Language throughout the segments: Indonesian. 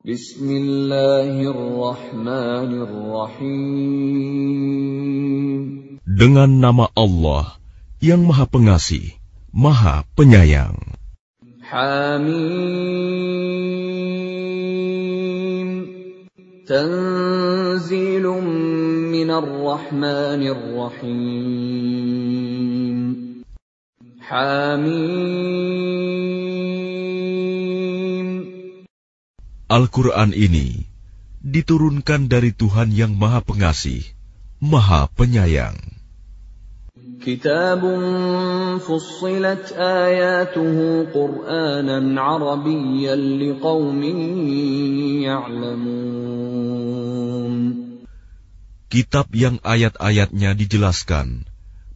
Bismillahirrahmanirrahim. Dengan nama Allah yang Maha Pengasih, Maha Penyayang. Hamim. Tanzilum minar rahmanir rahim. Hamim. Al-Quran ini diturunkan dari Tuhan yang Maha Pengasih, Maha Penyayang. كتاب فصلت آياته قرآنا عربيا لقوم يعلمون Kitab yang ayat-ayatnya dijelaskan,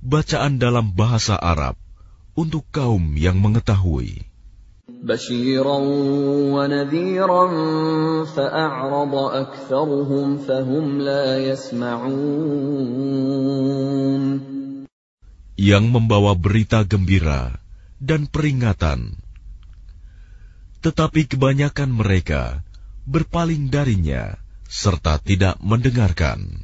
bacaan dalam bahasa Arab untuk kaum yang mengetahui. بشيرا ونذيرا فأعرض أكثرهم فهم لا يسمعون yang membawa berita gembira dan peringatan. Tetapi kebanyakan mereka berpaling darinya serta tidak mendengarkan.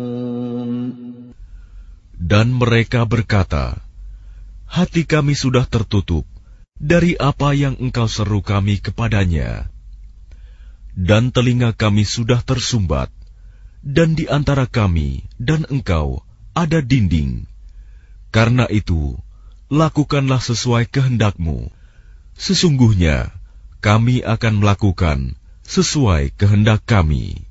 Dan mereka berkata, Hati kami sudah tertutup dari apa yang engkau seru kami kepadanya. Dan telinga kami sudah tersumbat, dan di antara kami dan engkau ada dinding. Karena itu, lakukanlah sesuai kehendakmu. Sesungguhnya, kami akan melakukan sesuai kehendak kami.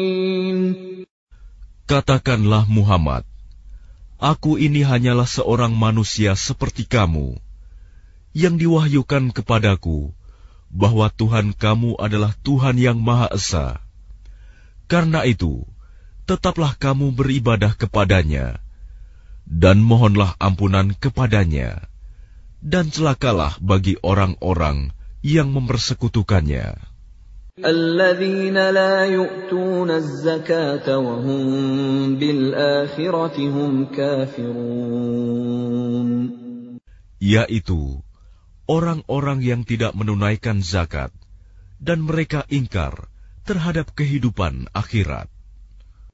Katakanlah Muhammad, Aku ini hanyalah seorang manusia seperti kamu, yang diwahyukan kepadaku bahwa Tuhan kamu adalah Tuhan yang Maha Esa. Karena itu, tetaplah kamu beribadah kepadanya, dan mohonlah ampunan kepadanya, dan celakalah bagi orang-orang yang mempersekutukannya. الذين لا يؤتون الزكاة وهم بالآخرة هم كافرون Yaitu orang-orang yang tidak menunaikan zakat, dan mereka ingkar terhadap kehidupan akhirat.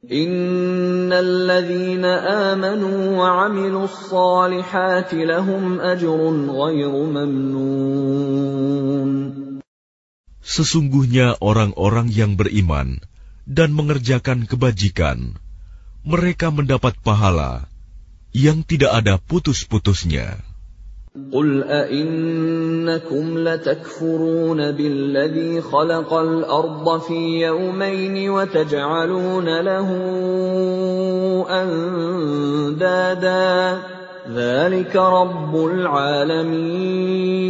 إن الذين آمنوا وعملوا الصالحات لهم أجر غير ممنون Sesungguhnya orang-orang yang beriman dan mengerjakan kebajikan, mereka mendapat pahala yang tidak ada putus-putusnya. قل أئنكم لتكفرون بالذي خلق الأرض في يومين وتجعلون له أندادا ذلك رب العالمين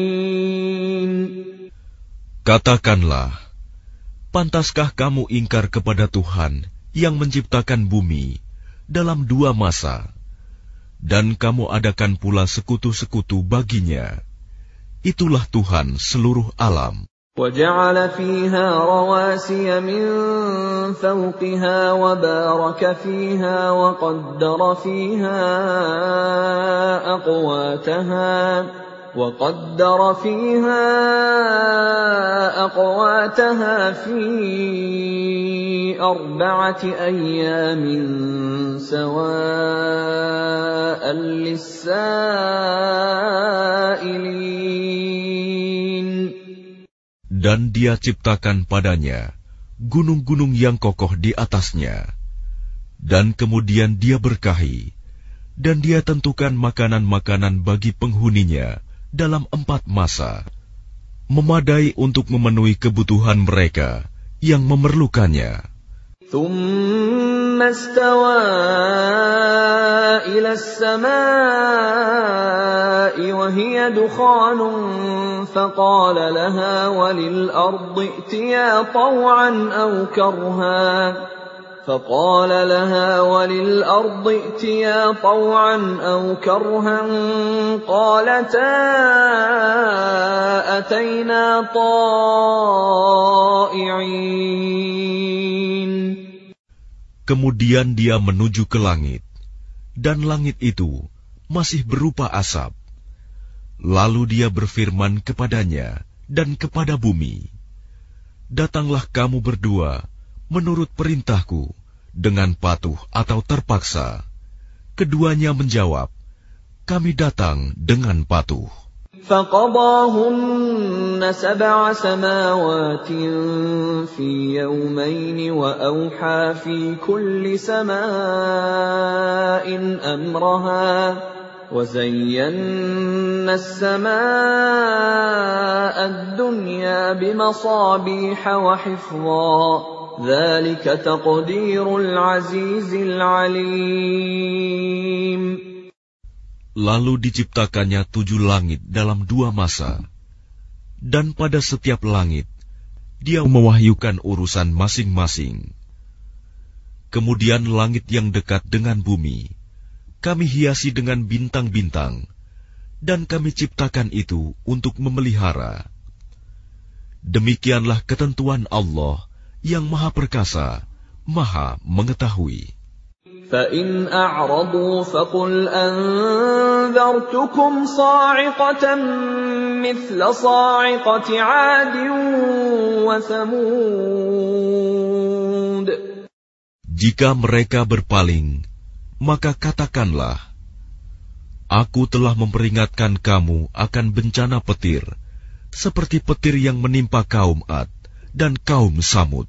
Katakanlah, pantaskah kamu ingkar kepada Tuhan yang menciptakan bumi dalam dua masa, dan kamu adakan pula sekutu-sekutu baginya? Itulah Tuhan seluruh alam. وجعل فيها رواسي من فوقها وبارك فيها وقدر فيها أقواتها وقدر فيها أقواتها في أربعة أيام سواء للسائلين Dan dia ciptakan padanya gunung-gunung yang kokoh di atasnya. Dan kemudian dia berkahi, dan dia tentukan makanan-makanan bagi penghuninya dalam empat masa, memadai untuk memenuhi kebutuhan mereka yang memerlukannya. ثم استوى إلى السماء وهي دخان فقال لها وللأرض ائتيا طوعا أو كرها فقال لها وللأرض ائتيا طوعا أو كرها قالتا أتينا طائعين Kemudian dia menuju ke langit, dan langit itu masih berupa asap. Lalu dia berfirman kepadanya dan kepada bumi, "Datanglah kamu berdua menurut perintahku dengan patuh atau terpaksa." Keduanya menjawab, "Kami datang dengan patuh." فقضاهن سبع سماوات في يومين واوحى في كل سماء امرها وزينا السماء الدنيا بمصابيح وحفظا Lalu diciptakannya tujuh langit dalam dua masa, dan pada setiap langit dia mewahyukan urusan masing-masing. Kemudian langit yang dekat dengan bumi, kami hiasi dengan bintang-bintang, dan kami ciptakan itu untuk memelihara. Demikianlah ketentuan Allah yang Maha Perkasa, Maha Mengetahui. فإن أعرضوا فقل أنذرتكم صاعقة مثل صاعقة عاد وثمود Jika mereka berpaling, maka katakanlah, Aku telah memperingatkan kamu akan bencana petir, seperti petir yang menimpa kaum Ad dan kaum Samud.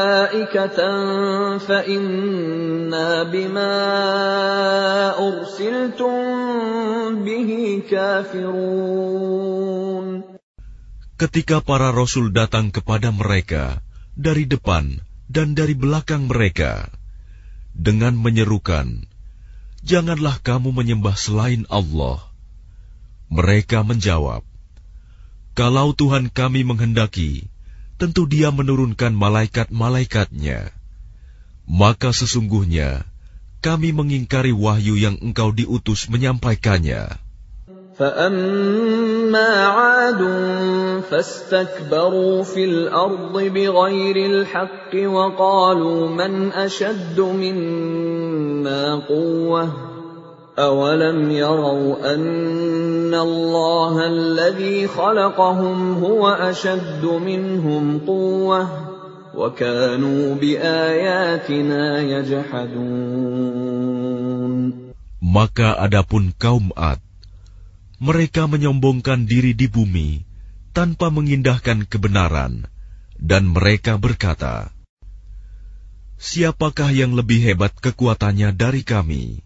ملائكة فإنا بما أرسلتم به كافرون Ketika para rasul datang kepada mereka dari depan dan dari belakang mereka dengan menyerukan, "Janganlah kamu menyembah selain Allah." Mereka menjawab, "Kalau Tuhan kami menghendaki, tentu Dia menurunkan malaikat-malaikatnya. Maka sesungguhnya kami mengingkari wahyu yang engkau diutus menyampaikannya." فأما عاد فاستكبروا في الأرض بغير الحق وقالوا من أشد منا قوة أولم يروا أن الله الذي خلقهم هو أشد منهم قوة وكانوا بآياتنا يجحدون Maka adapun kaum Ad, mereka menyombongkan diri di bumi tanpa mengindahkan kebenaran, dan mereka berkata, "Siapakah yang lebih hebat kekuatannya dari kami?"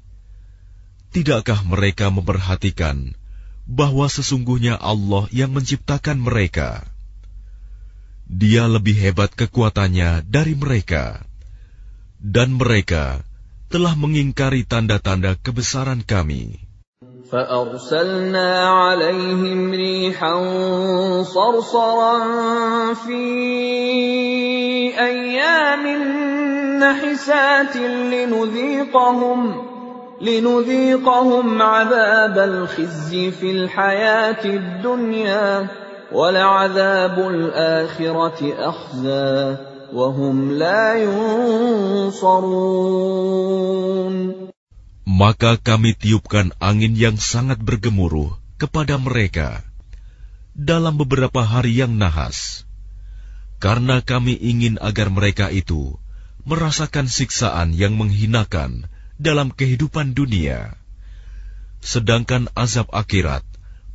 Tidakkah mereka memperhatikan bahwa sesungguhnya Allah yang menciptakan mereka? Dia lebih hebat kekuatannya dari mereka, dan mereka telah mengingkari tanda-tanda kebesaran kami. فأرسلنا عليهم ريحا صرصرا في أيام نحسات لنذيقهم لنذيقهم عذاب الخزي في الحياة الدنيا ولعذاب الآخرة أخزى وهم لا ينصرون Maka kami tiupkan angin yang sangat bergemuruh kepada mereka dalam beberapa hari yang nahas, karena kami ingin agar mereka itu merasakan siksaan yang menghinakan dalam kehidupan dunia, sedangkan azab akhirat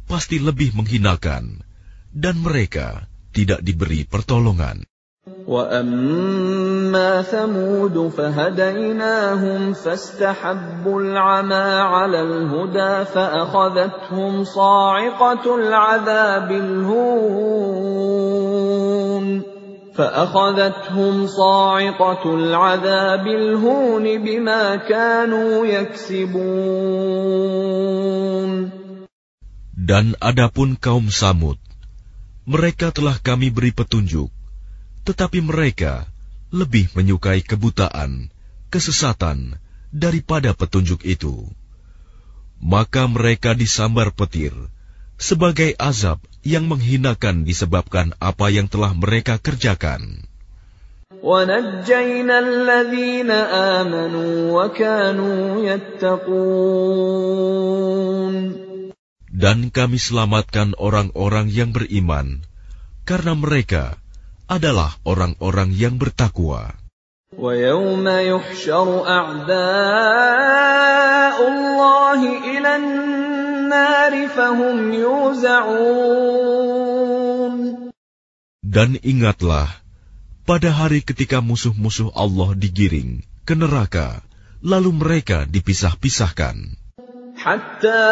pasti lebih menghinakan, dan mereka tidak diberi pertolongan. وَأَمَّا ثَمُودُ فَهَدَيْنَاهُمْ فَاسْتَحَبُّوا الْعَمَىٰ عَلَى الْهُدَىٰ فَأَخَذَتْهُمْ صَاعِقَةُ الْعَذَابِ الْهُونِ فَأَخَذَتْهُمْ صَاعِقَةُ الْعَذَابِ الْهُونِ بِمَا كَانُوا يَكْسِبُونَ Dan adapun kaum Samud, mereka telah kami beri petunjuk tetapi mereka lebih menyukai kebutaan, kesesatan daripada petunjuk itu. Maka mereka disambar petir sebagai azab yang menghinakan disebabkan apa yang telah mereka kerjakan. Dan kami selamatkan orang-orang yang beriman karena mereka adalah orang-orang yang bertakwa. وَيَوْمَ يُحْشَرُ أَعْدَاءُ اللَّهِ إِلَى النَّارِ فَهُمْ يُوزَعُونَ Dan ingatlah, pada hari ketika musuh-musuh Allah digiring ke neraka, lalu mereka dipisah-pisahkan. حتى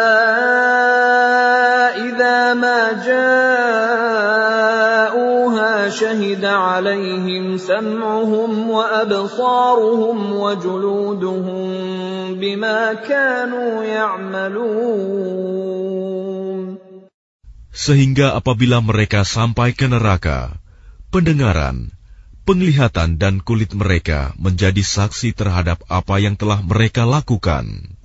إذا ما جاءوها شهد عليهم سمعهم وأبصارهم وجلودهم بما كانوا يعملون Sehingga apabila mereka sampai ke neraka, pendengaran, penglihatan dan kulit mereka menjadi saksi terhadap apa yang telah mereka lakukan.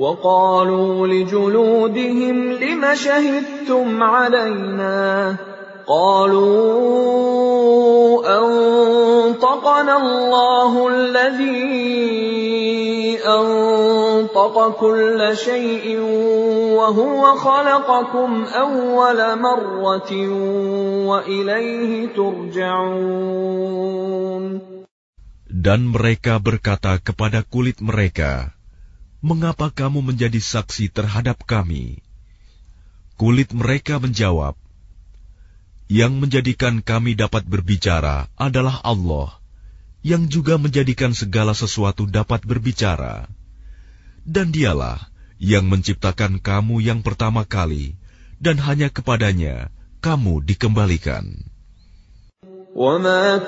وقالوا لجلودهم لم شهدتم علينا؟ قالوا أنطقنا الله الذي أنطق كل شيء وهو خلقكم أول مرة وإليه ترجعون. Dan mereka berkata kepada kulit mereka, mengapa kamu menjadi saksi terhadap kami? Kulit mereka menjawab, yang menjadikan kami dapat berbicara adalah Allah, yang juga menjadikan segala sesuatu dapat berbicara. Dan dialah yang menciptakan kamu yang pertama kali, dan hanya kepadanya kamu dikembalikan. وَمَا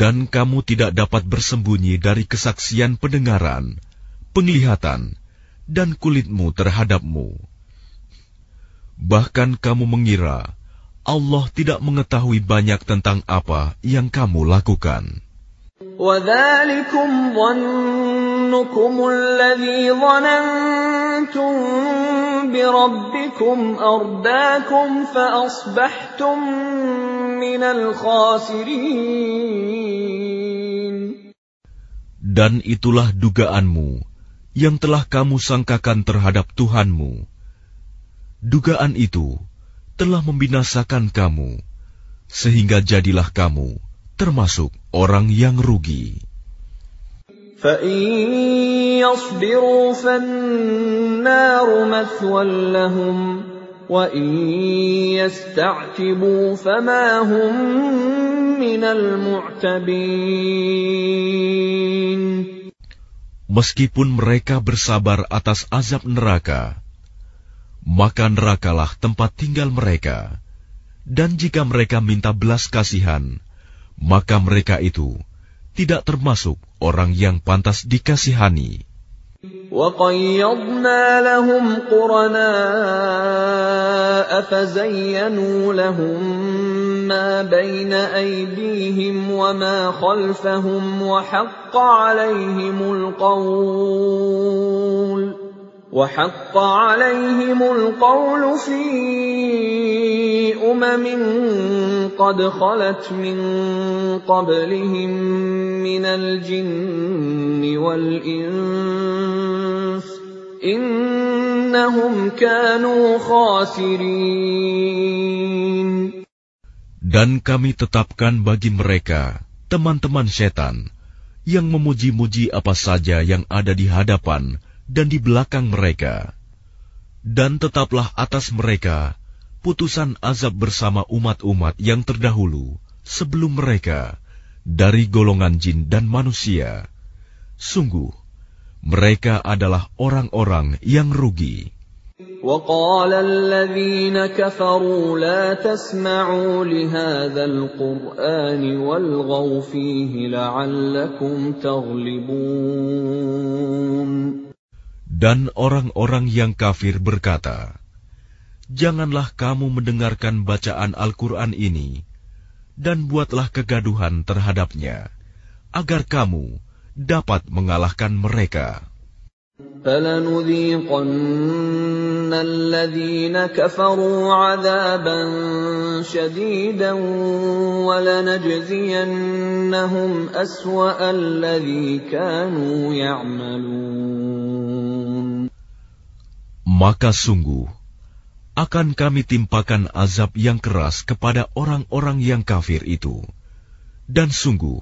Dan kamu tidak dapat bersembunyi dari kesaksian pendengaran, penglihatan, dan kulitmu terhadapmu. Bahkan kamu mengira Allah tidak mengetahui banyak tentang apa yang kamu lakukan Dan itulah dugaanmu yang telah kamu sangkakan terhadap Tuhanmu. Dugaan itu telah membinasakan kamu, sehingga jadilah kamu termasuk orang yang rugi. فَإِن يَصْبِرُوا فَالنَّارُ مَثْوًى لَّهُمْ وَإِن يَسْتَعْتِبُوا فَمَا هُم مِّنَ الْمُعْتَبِينَ Meskipun mereka bersabar atas azab neraka, maka nerakalah tempat tinggal mereka. Dan jika mereka minta belas kasihan, maka mereka itu tidak termasuk orang yang pantas dikasihani. وقيضنا لهم قرناء فزينوا لهم ما بين أيديهم وما خلفهم وحق عليهم القول. وحق عليهم القول في امم قد خلت من قبلهم من الجن والانس انهم كانوا خاسرين Dan kami tetapkan bagi mereka teman-teman setan yang memuji-muji apa saja yang ada di hadapan dan di belakang mereka. Dan tetaplah atas mereka putusan azab bersama umat-umat yang terdahulu sebelum mereka dari golongan jin dan manusia. Sungguh, mereka adalah orang-orang yang rugi. وقال الذين كفروا لا تسمعوا لهذا القرآن والغوا فيه لعلكم تغلبون Dan orang-orang yang kafir berkata, Janganlah kamu mendengarkan bacaan Al-Quran ini, dan buatlah kegaduhan terhadapnya, agar kamu dapat mengalahkan mereka. فلنذيقن الذين كفروا عذابا شديدا ولنجزينهم أسوأ الذي كانوا يعملون Maka sungguh, akan kami timpakan azab yang keras kepada orang-orang yang kafir itu. Dan sungguh,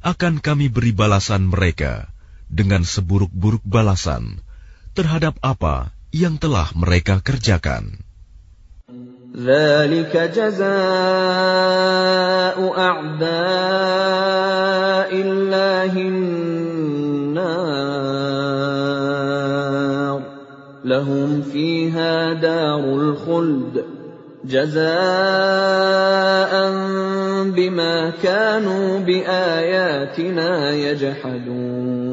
akan kami beri balasan mereka dengan seburuk-buruk balasan terhadap apa yang telah mereka kerjakan. ذلك جزاء أعداء الله النار لهم فيها دار الخلد جزاء بما كانوا بآياتنا يجحدون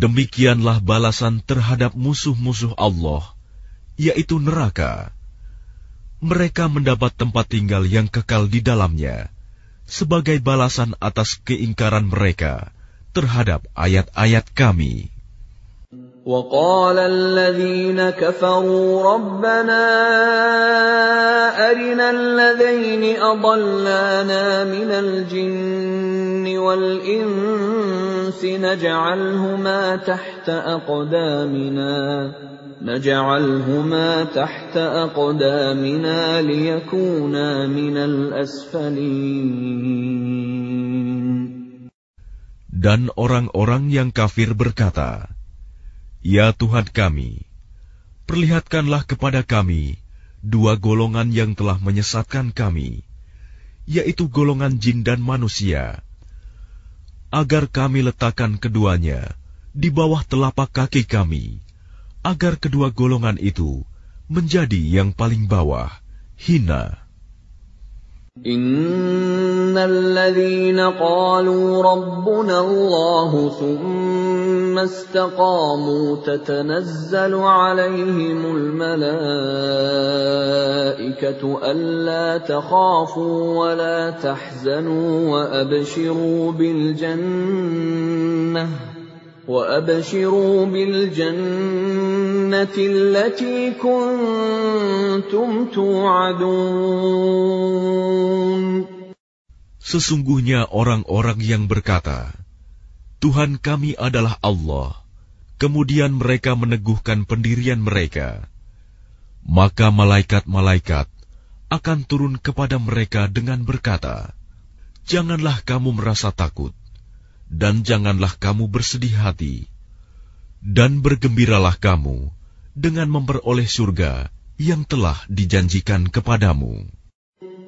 Demikianlah balasan terhadap musuh-musuh Allah, yaitu neraka. Mereka mendapat tempat tinggal yang kekal di dalamnya, sebagai balasan atas keingkaran mereka terhadap ayat-ayat kami. وقال الذين كفروا ربنا أرنا الذين أضلانا من الجن والإنس نجعلهما تحت أقدامنا نجعلهما تحت أقدامنا ليكونا من الأسفلين. Dan orang-orang yang kafir berkata, Ya Tuhan kami, perlihatkanlah kepada kami dua golongan yang telah menyesatkan kami, yaitu golongan jin dan manusia, agar kami letakkan keduanya di bawah telapak kaki kami, agar kedua golongan itu menjadi yang paling bawah, hina. إن الذين قالوا ربنا الله ثم استقاموا تتنزل عليهم الملائكة ألا تخافوا ولا تحزنوا وأبشروا بالجنة وأبشروا بالجنة التي كنتم توعدون. Sesungguhnya orang-orang yang berkata, Tuhan kami adalah Allah. Kemudian mereka meneguhkan pendirian mereka. Maka malaikat-malaikat akan turun kepada mereka dengan berkata, Janganlah kamu merasa takut, dan janganlah kamu bersedih hati, dan bergembiralah kamu dengan memperoleh surga yang telah dijanjikan kepadamu.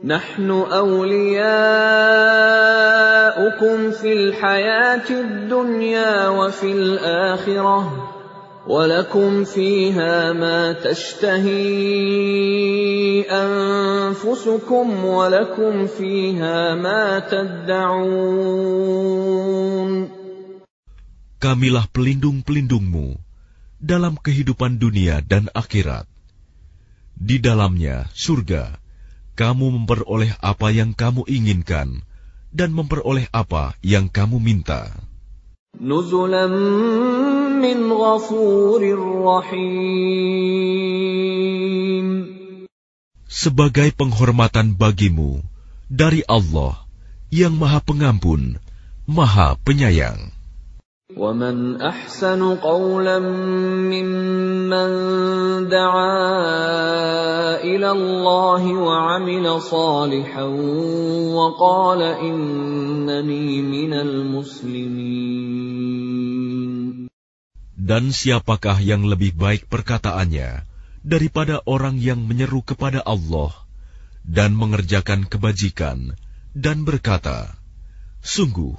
نحن أولياؤكم في الحياة الدنيا وفي الآخرة ولكم فيها ما تشتهي أنفسكم ولكم فيها ما تدعون kamilah pelindung-pelindungmu dalam kehidupan dunia dan akhirat. Di dalamnya, surga, kamu memperoleh apa yang kamu inginkan dan memperoleh apa yang kamu minta. Sebagai penghormatan bagimu dari Allah yang Maha Pengampun, Maha Penyayang. ومن احسن قولا ممن دعا الى الله وعمل صالحا وقال انني من المسلمين Dan siapakah yang lebih baik perkataannya daripada orang yang menyeru kepada Allah dan mengerjakan kebajikan dan berkata, Sungguh,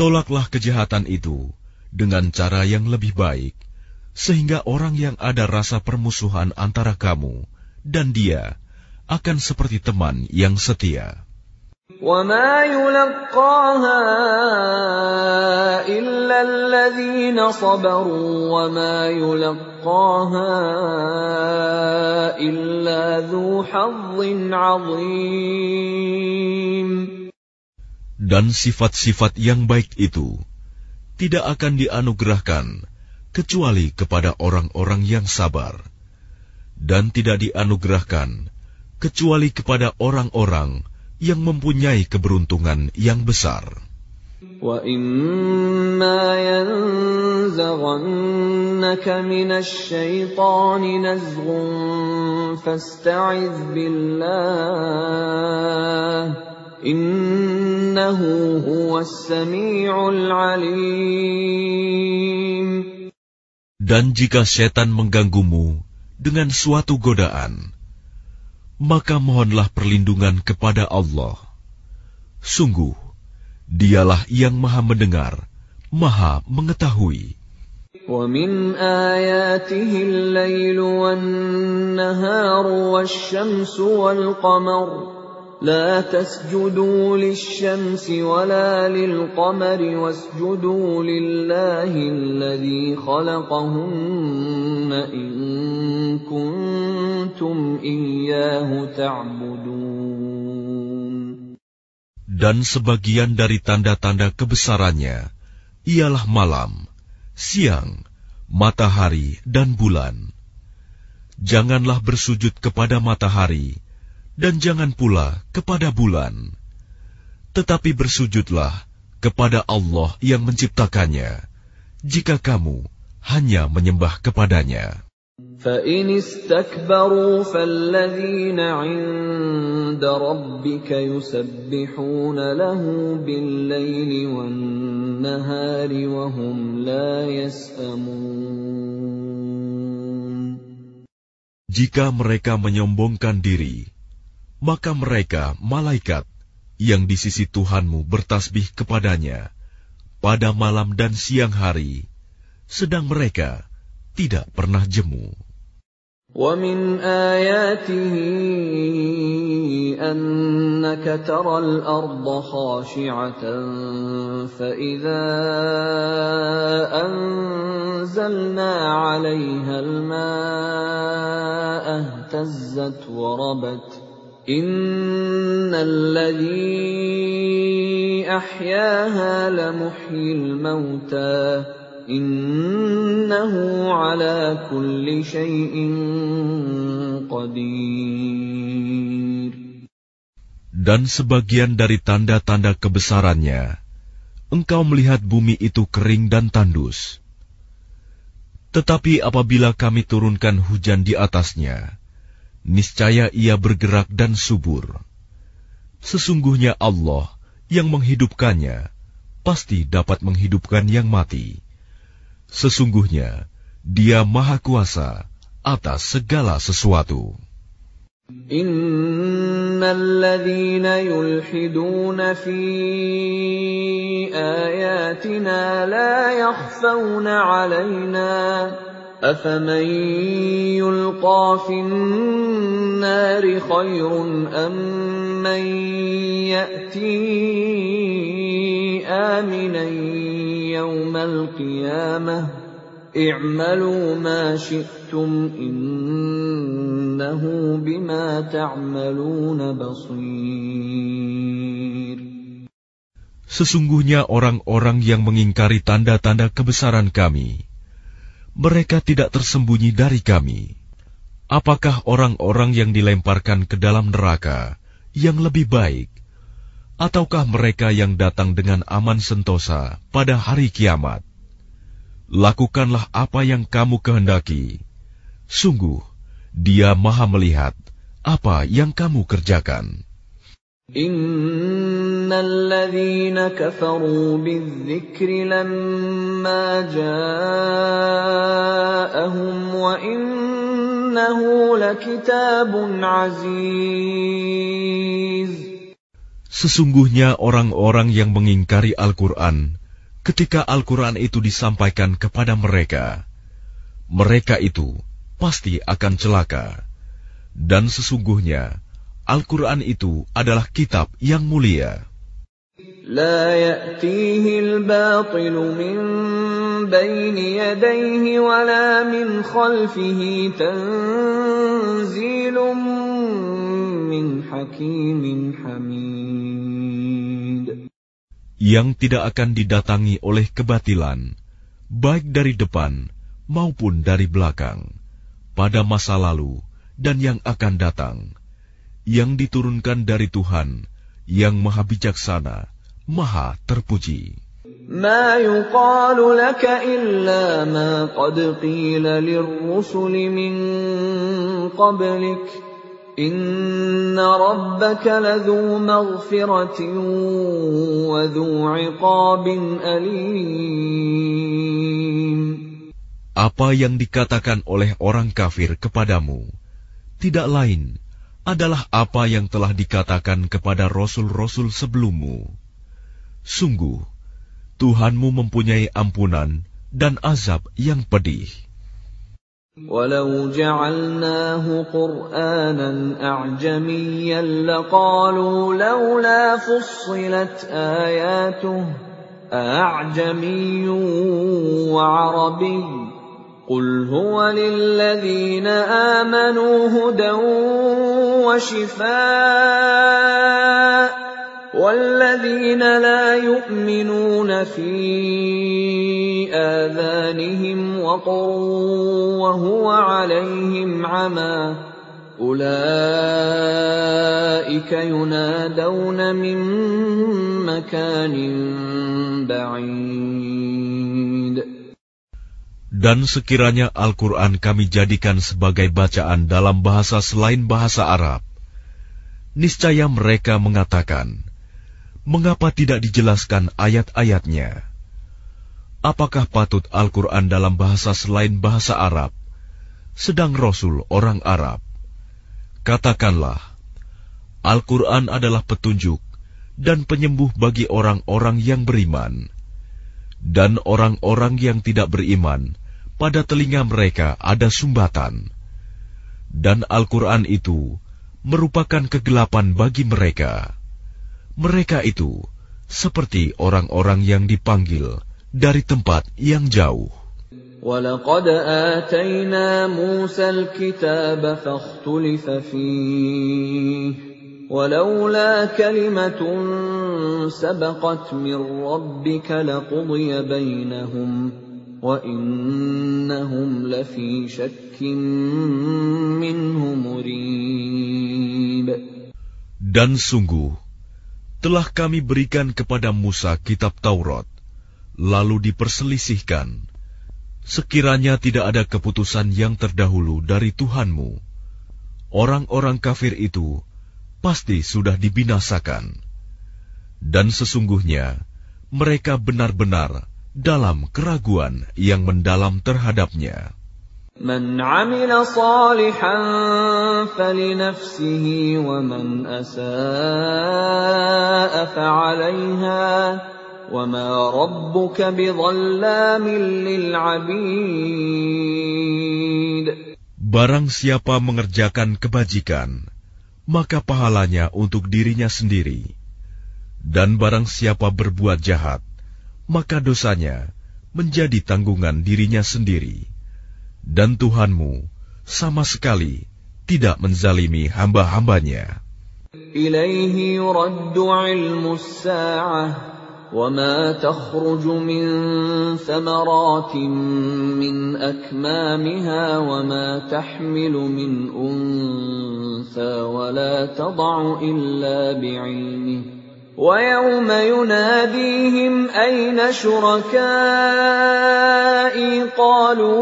Tolaklah kejahatan itu dengan cara yang lebih baik, sehingga orang yang ada rasa permusuhan antara kamu dan dia akan seperti teman yang setia. وما يلقاها إلا الذين صبروا وما يلقاها إلا ذو حظ عظيم Dan sifat-sifat yang baik itu tidak akan dianugerahkan kecuali kepada orang-orang yang sabar, dan tidak dianugerahkan kecuali kepada orang-orang yang mempunyai keberuntungan yang besar. وَإِمَّا يَنزَغَنَّكَ مِنَ الشَّيْطَانِ نَزْغٌ فَاسْتَعِذْ بِاللَّهِ إِنَّهُ هُوَ السَّمِيعُ الْعَلِيمُ Dan jika setan mengganggumu dengan suatu godaan, maka mohonlah perlindungan kepada Allah. Sungguh, dialah yang maha mendengar, maha mengetahui. ومن آياته الليل والنهار والشمس والقمر لا تسجدوا للشمس ولا للقمر واسجدوا لله الذي خلقهن إن كنتم إياه تعبدون Dan sebagian dari tanda-tanda kebesarannya ialah malam, siang, matahari, dan bulan. Janganlah bersujud kepada matahari, dan jangan pula kepada bulan. Tetapi bersujudlah kepada Allah yang menciptakannya, jika kamu hanya menyembah kepadanya. فإن استكبروا فالذين عند ربك يسبحون له بالليل والنهار وهم لا يسأمون Jika mereka menyombongkan diri, maka mereka, malaikat, yang di sisi Tuhanmu bertasbih kepadanya, pada malam dan siang hari, sedang mereka tidak pernah jemu. ومن آياته أنك ترى الأرض خاشعة فإذا أنزلنا عليها الماء اهتزت وربت Innahu ala kulli qadir Dan sebagian dari tanda-tanda kebesarannya engkau melihat bumi itu kering dan tandus. Tetapi apabila kami turunkan hujan di atasnya niscaya ia bergerak dan subur. Sesungguhnya Allah yang menghidupkannya pasti dapat menghidupkan yang mati. Sesungguhnya Dia Maha Kuasa atas segala sesuatu. إن الذين يلحدون في آياتنا لا يخفون علينا أفمن يلقى في النار خير أم من يأتي آمنا يوم القيامة اعملوا ما شئتم إنه بما تعملون بصير Sesungguhnya orang-orang yang mengingkari tanda-tanda kebesaran kami, mereka tidak tersembunyi dari kami. Apakah orang-orang yang dilemparkan ke dalam neraka yang lebih baik, ataukah mereka yang datang dengan aman sentosa pada hari kiamat? Lakukanlah apa yang kamu kehendaki. Sungguh, Dia Maha Melihat apa yang kamu kerjakan. Sesungguhnya orang-orang yang mengingkari Al-Quran ketika Al-Quran itu disampaikan kepada mereka, mereka itu pasti akan celaka. Dan sesungguhnya, Al-Quran itu adalah kitab yang mulia. لا يأتيه الباطل من بين يديه ولا من خلفه تنزيل من حكيم حميد yang tidak akan didatangi oleh kebatilan, baik dari depan maupun dari belakang, pada masa lalu dan yang akan datang, yang diturunkan dari Tuhan yang Maha Bijaksana, Maha Terpuji. ما يقال لك إلا ما قد قيل للرسل من قبلك إن ربك لذو مغفرة وذو عقاب أليم Apa yang dikatakan oleh orang kafir kepadamu tidak lain adalah apa yang telah dikatakan kepada rasul-rasul sebelummu. Sungguh, Tuhanmu mempunyai ampunan dan azab yang pedih. ولو جعلناه قرآنا أعجميا لقالوا لولا فصلت آياته أعجمي وعربي قل هو للذين آمنوا هدى وشفاء والذين لا يؤمنون في آذانهم وقر وهو عليهم عمى أولئك ينادون من مكان بعيد Dan sekiranya Al-Quran kami jadikan sebagai bacaan dalam bahasa selain bahasa Arab, niscaya mereka mengatakan, mengapa tidak dijelaskan ayat-ayatnya? Apakah patut Al-Quran dalam bahasa selain bahasa Arab, sedang Rasul orang Arab? Katakanlah, Al-Quran adalah petunjuk dan penyembuh bagi orang-orang yang beriman, dan orang-orang yang tidak beriman, pada telinga mereka ada sumbatan, dan Al-Quran itu merupakan kegelapan bagi mereka. Mereka itu seperti orang-orang yang dipanggil dari tempat yang jauh. ولقد آتينا موسى الكتاب فاختلف فيه ولولا كلمة سبقت من ربك لقضي بينهم وإنهم لفي شك منه مريب Dan sungguh, telah kami berikan kepada Musa kitab Taurat, lalu diperselisihkan. Sekiranya tidak ada keputusan yang terdahulu dari Tuhanmu, orang-orang kafir itu pasti sudah dibinasakan. Dan sesungguhnya, mereka benar-benar dalam keraguan yang mendalam terhadapnya. من عمل صالحا فلنفسه ومن اساء فعليها وما ربك بظلام للعبيد Barang siapa mengerjakan kebajikan, maka pahalanya untuk dirinya sendiri. Dan barang siapa berbuat jahat, maka dosanya menjadi tanggungan dirinya sendiri dan Tuhanmu sama sekali tidak menzalimi hamba-hambanya. إليه يرد علم الساعة وما تخرج من ثمرات من أكمامها وما تحمل من أنثى ولا تضع إلا بعلمه ويوم يناديهم أين شركائي قالوا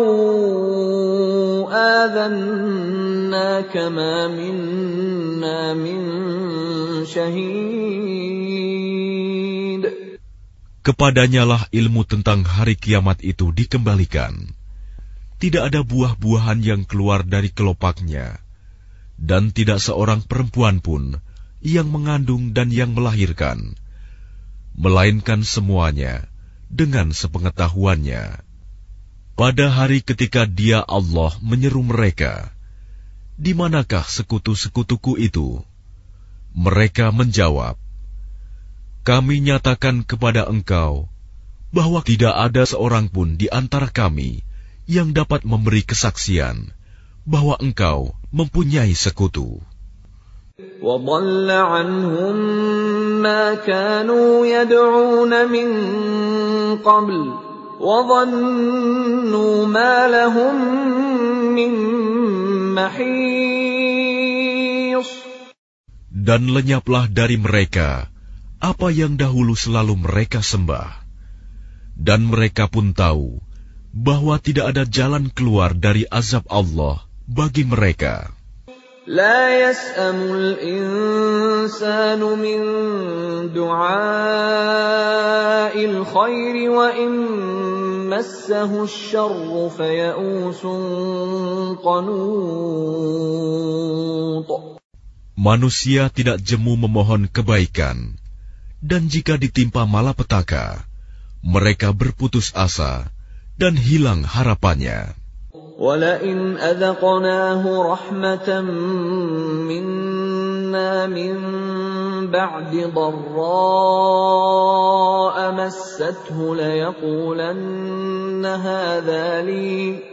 آذناك ما منا من شهيد Kepadanyalah ilmu tentang hari kiamat itu dikembalikan. Tidak ada buah-buahan yang keluar dari kelopaknya, dan tidak seorang perempuan pun yang mengandung dan yang melahirkan, melainkan semuanya dengan sepengetahuannya. Pada hari ketika Dia Allah menyeru mereka, "Di manakah sekutu-sekutuku itu?" Mereka menjawab, "Kami nyatakan kepada engkau bahwa tidak ada seorang pun di antara kami yang dapat memberi kesaksian bahwa engkau mempunyai sekutu." وضل عنهم ما كانوا يدعون من قبل وظنوا ما لهم من محيص Dan lenyaplah dari mereka apa yang dahulu selalu mereka sembah. Dan mereka pun tahu bahwa tidak ada jalan keluar dari azab Allah bagi mereka. لا يسأم الإنسان من دعاء الخير وإن مسه الشر فيئوس قنوط Manusia tidak jemu memohon kebaikan, dan jika ditimpa malapetaka, mereka berputus asa dan hilang harapannya. ولئن أذقناه رحمة منا من بعد ضراء مسته ليقولن هذا لي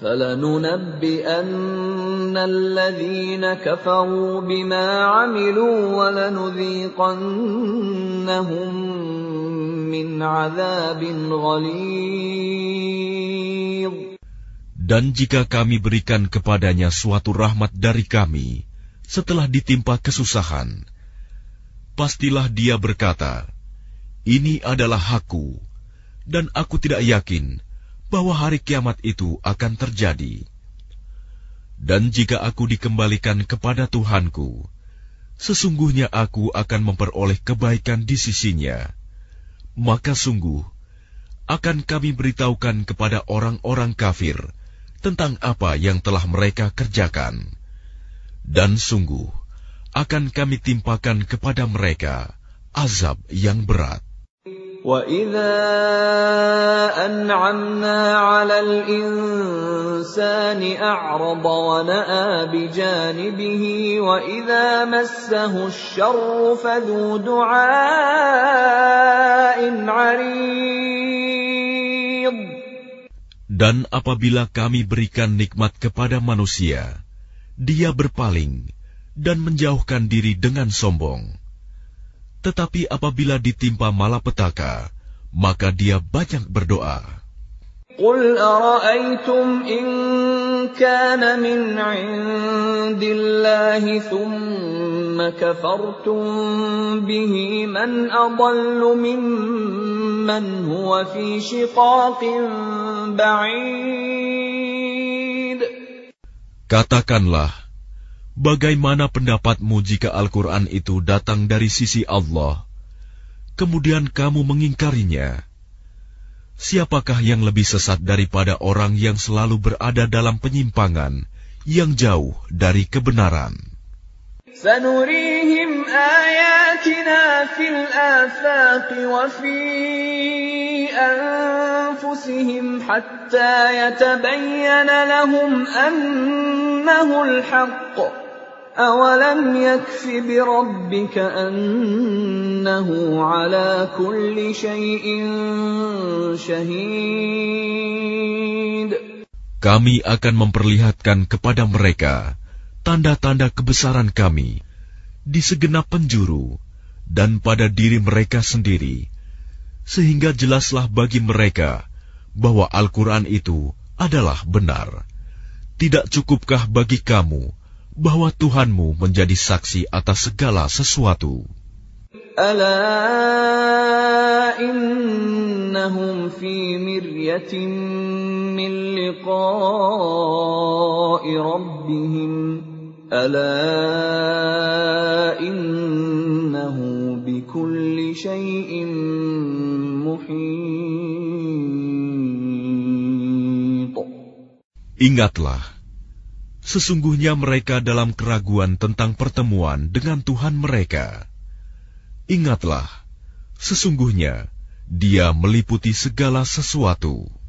فلننبئن الذين كفروا بما عملوا ولنذيقنهم من عذاب غليظ Dan jika kami berikan kepadanya suatu rahmat dari kami setelah ditimpa kesusahan, pastilah dia berkata, "Ini adalah hakku," dan aku tidak yakin bahwa hari kiamat itu akan terjadi. Dan jika aku dikembalikan kepada Tuhanku, sesungguhnya aku akan memperoleh kebaikan di sisinya. Maka sungguh, akan kami beritahukan kepada orang-orang kafir tentang apa yang telah mereka kerjakan. Dan sungguh, akan kami timpakan kepada mereka azab yang berat. وَإِذَا أَنْعَمْنَا عَلَى الْإِنسَانِ أَعْرَضَ وَنَأَىٰ بِجَانِبِهِ وَإِذَا مَسَّهُ الشَّرُّ فَذُو دُعَاءٍ عَرِيضٍ Dan apabila kami berikan nikmat kepada manusia, dia berpaling dan menjauhkan diri dengan sombong. Tetapi apabila ditimpa malapetaka, maka dia banyak berdoa. قل أرأيتم إن كان من عند الله ثم كفرتم به من أضل ممن هو في شقاق بعيد Katakanlah, bagaimana pendapatmu jika Al-Quran itu datang dari sisi Allah, kemudian kamu mengingkarinya? Siapakah yang lebih sesat daripada orang yang selalu berada dalam penyimpangan yang jauh dari kebenaran? سنريهم آياتنا في الآفاق وفي أنفسهم حتى يتبين لهم أنه الحق أولم يكف بربك أنه على كل شيء شهيد Kami akan memperlihatkan kepada mereka tanda-tanda kebesaran kami di segenap penjuru dan pada diri mereka sendiri, sehingga jelaslah bagi mereka bahwa Al-Quran itu adalah benar. Tidak cukupkah bagi kamu bahwa Tuhanmu menjadi saksi atas segala sesuatu. Ala innahum fi miryatin min liqa'i rabbihim ala innahu bikulli syai'in muhit Ingatlah sesungguhnya mereka dalam keraguan tentang pertemuan dengan Tuhan mereka. Ingatlah, sesungguhnya Dia meliputi segala sesuatu.